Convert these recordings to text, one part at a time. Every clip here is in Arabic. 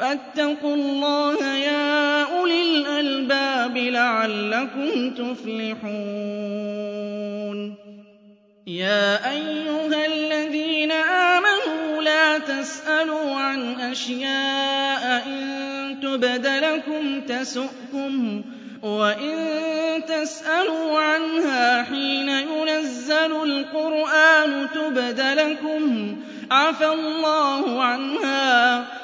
فاتقوا الله يا أولي الألباب لعلكم تفلحون. يا أيها الذين آمنوا لا تسألوا عن أشياء إن تبدلكم تسؤكم وإن تسألوا عنها حين ينزل القرآن تبدلكم عفى الله عنها.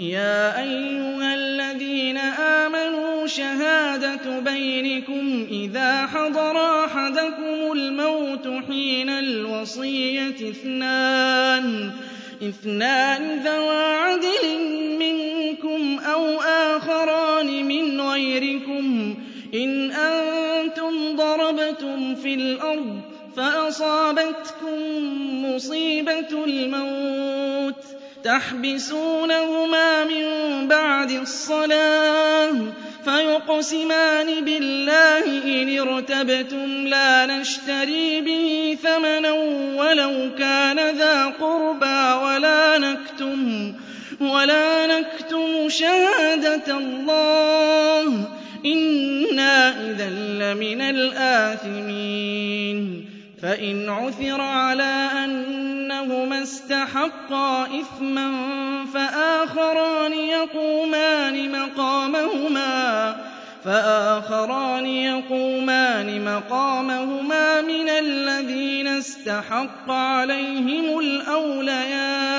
يا أيها الذين آمنوا شهادة بينكم إذا حضر أحدكم الموت حين الوصية اثنان اثنان ذوى الْأَرْضِ فَأَصَابَتْكُم مُّصِيبَةُ الْمَوْتِ تَحْبِسُونَهُمَا مِن بَعْدِ الصَّلَاةِ فَيُقْسِمَانِ بِاللَّهِ إِنِ ارْتَبْتُمْ لَا نَشْتَرِي بِهِ ثَمَنًا وَلَوْ كَانَ ذَا قُرْبَىٰ وَلَا نَكْتُمُ وَلَا نَكْتُمُ شَهَادَةَ اللَّهِ إنا إذا لمن الآثمين فإن عثر على أنهما استحقا إثما فآخران يقومان مقامهما فآخران يقومان مقامهما من الذين استحق عليهم الأوليان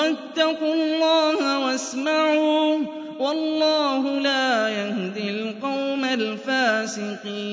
واتقوا الله واسمعوا والله لا يهدي القوم الفاسقين